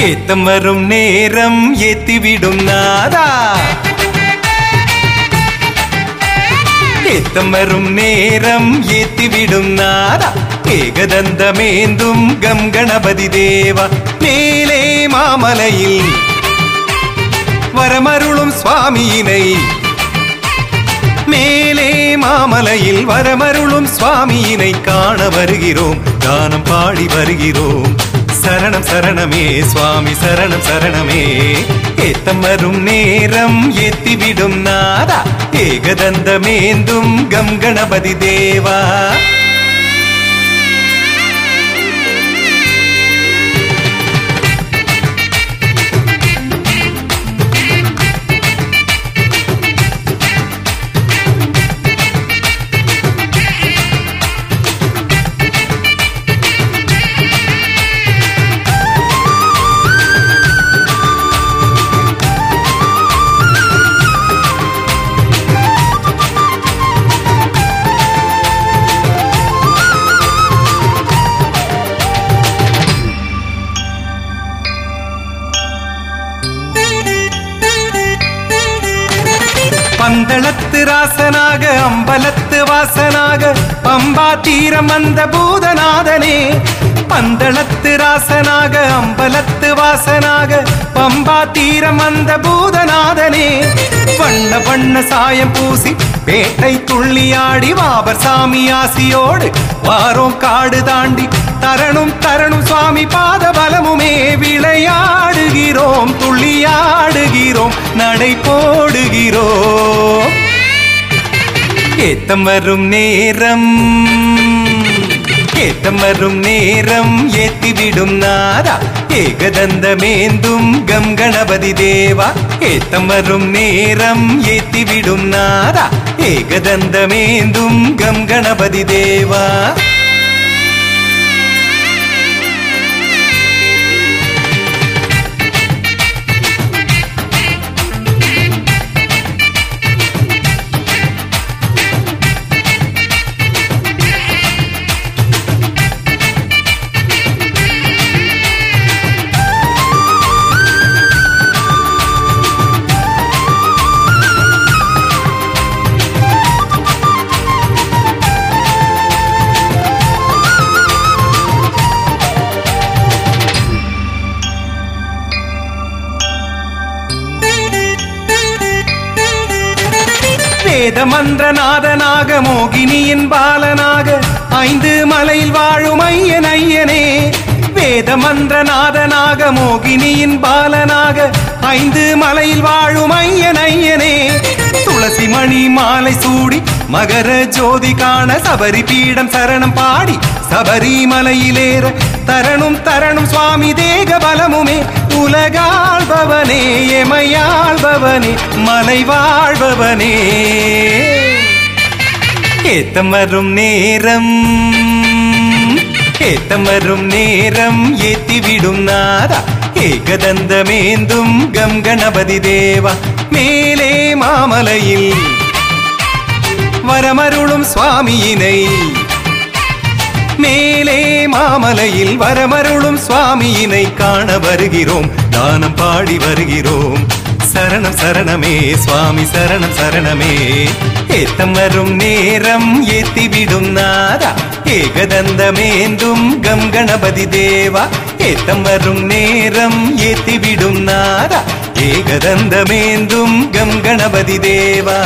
ஏத்தம் வரும் நேரம் ஏத்திவிடும் நாதா. ஏத்தம் வரும் நேரம் ஏத்திவிடும் நாதா. ஏகதந்தமேந்தும் கம் கணபதி தேவா. மேலே மாமலையில் வரமருளும் சுவாமியினை. மேலே மாமலையில் வரமருளும் சுவாமியினை காண வருகிறோம். கானம் பாடி வருகிறோம். சரணம் சரணமே சுவாமி சரணம் சரணமே. ஏத்தம் வரும் நேரம் ஏத்திவிடும் நாதா. ஏகதந்தமேந்தும் கம் கணபதி தேவா. பந்தளத்து ராசனாக அம்பலத்து வாசனாக பம்பா தீரம் வந்த பூதநாதனே. பந்தளத்து ராசனாக அம்பலத்து வாசனாக பம்பா தீரம் வந்த பூதநாதனே. வண்ண வண்ண சாயம் பூசி பேட்டை துள்ளியாடி வாபர் சாமி ஆசியோடு வாரோம் காடு தாண்டி தரணும் தரணும் சுவாமி பாத பலமுமே. விளையாடுகிறோம் துள்ளியாடுகிறோம் நடை போடுகிறோம். ஏத்தம் வரும் நேரம். ஏத்தம் வரும் நேரம் ஏத்திவிடும் நாதா. ஏகதந்தமேந்தும் கம் கணபதி தேவா. ஏத்தம் வரும் நேரம் ஏத்திவிடும் நாதா. ஏகதந்தமேந்தும் கம் கணபதி தேவா. வேத மந்திரநாதனாக மோகினியின் பாலனாக ஐந்து மலையில் வாழும் ஐயன் ஐயனே. வேத மந்திரநாதனாக மோகினியின் பாலனாக ஐந்து மலையில் வாழும் ஐயன் ஐயனே. துளசி மணி மாலை சூடி மகர ஜோதி காண சபரி பீடம் சரணம் பாடி சபரிமலையிலேற தரணும் தரணும் சுவாமி தேக பலமுமே. உலகாழ்பவனே எமையாழ்பவனே மலை வாழ்பவனே ஏத்தம் வரும் நேரம் ஏத்தம் வரும் நேரம் ஏத்திவிடும் நாதா. ஏகதந்தமேந்தும் கங்கணபதி தேவா. மேலே மாமலையில் வரமருளும் சுவாமியினை. மேலே மாமலையில் வரமருளும் சுவாமியினை காண வருகிறோம். தானம் பாடி வருகிறோம். சரணம் சரணமே சுவாமி சரணம் சரணமே. ஏத்தம் வரும் நேரம் ஏத்திவிடும் நாரா ஏகதந்தமேந்தும் கம் கணபதி தேவா. ஏத்தம் வரும் நேரம் ஏத்திவிடும் நாரா ஏகதந்தமேந்தும் கம் கணபதி தேவா.